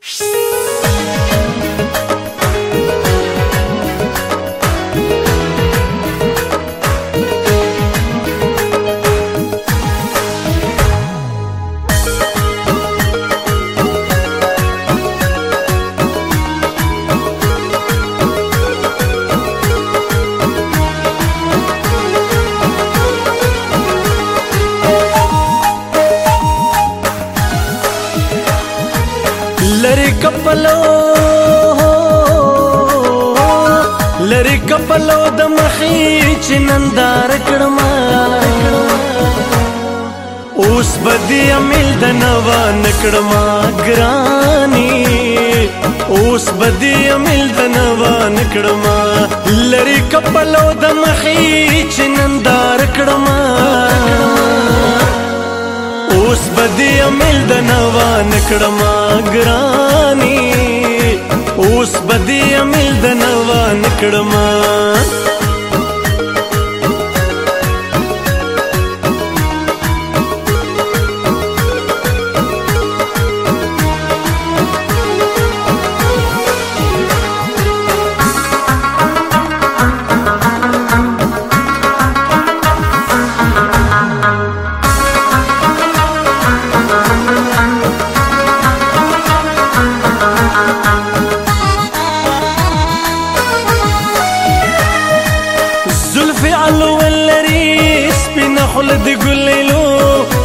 Shh. کپلو لری کپلو د مخې چې نندار کړم اوس بدی امیل د نوا نکړم ګرانی اوس بدی امیل د نوا نکړم لری کپلو د مخې چې نندار کړم دې عمل د نوا نکړم ګراني اوس بدی عمل د نوا نکړم خل دی ګلیلو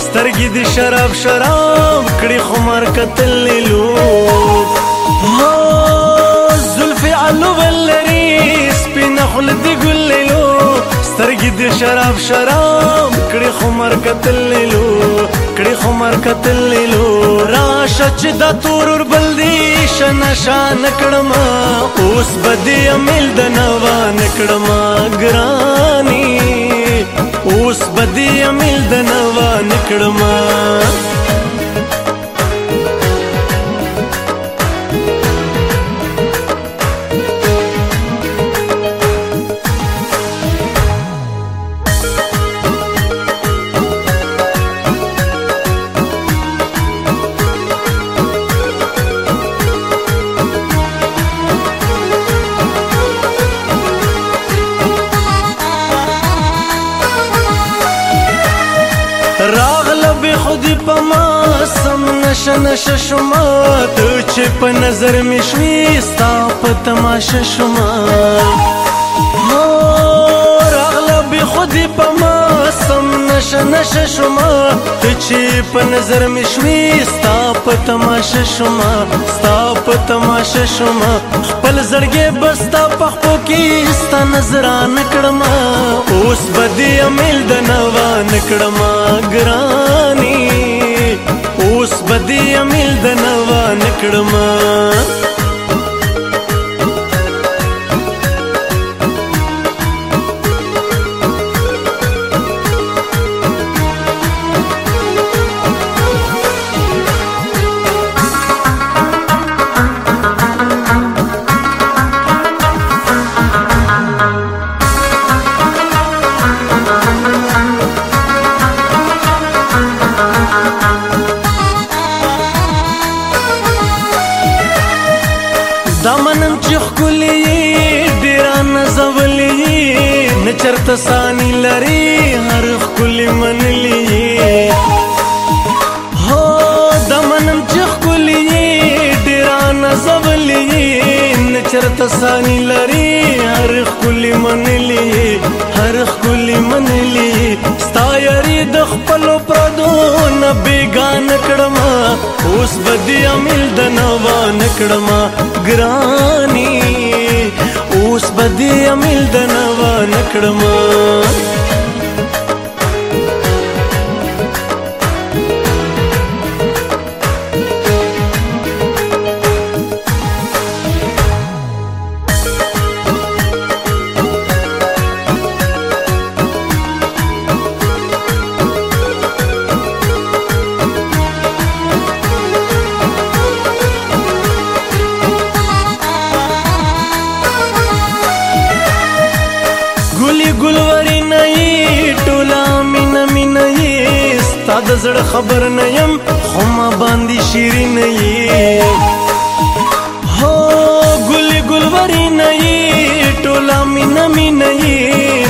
سترګې دی شراب شراب کړي خمار قتل لیلو ما زلفي علو بلری سپین خل دی ګلیلو سترګې دی شراب شراب کړي خمار قتل لیلو کړي خمار قتل لیلو راشه چې د تورور بل دی شنا شان کړما اوس بده عمل د نوا نکړما ګرانی اوس بدی امیل د نوا نکړم نشه نشه شما ته چې په نظر مې شوي ستا په تماشه شما مور اغله بې خودي په ما سم نشه نشه شما ته چې په نظر مې شوي ستا په تماشه شما ستا په تماشه شما خپل زړګې به ستا په خپو کې ستا نظرانه کړم اوس به دې امیل د نوا نکړم ګرانې په دې امیل د نوا نکړم چرته سانی لري هر خل منلی هو دمنم چې خلی ډیران زبلی چرته سانی لري هر خل منلی هر خل منلی ستایری د خپل پردو نه بیگان کړم اوس بدی عمل د نوا نکړم ګرانی اوس بدی امیل د نوا نکړم زړه خبر نه يم خو ما باندې شیرین یې هو ګل ګلوري نه یې ټولا مینا مینا یې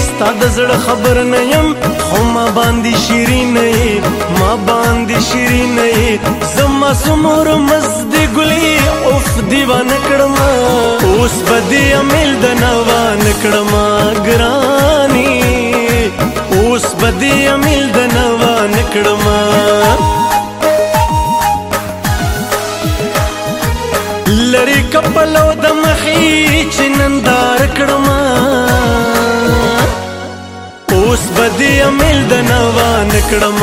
ستاد زړه خبر نه يم خو ما باندې شیرین یې ما باندې شیرین یې زما سمور مزد ګلې اوف دیوان کړم اوس بدی عمل د نوان کړم ګرانی اوس بدی عمل د کړم لری کپلو د مخې چنندار کړم اوس بدی عمل د نوان کړم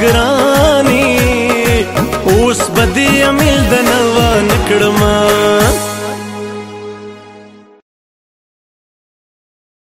ګرانی اوس بدی عمل د نوان کړم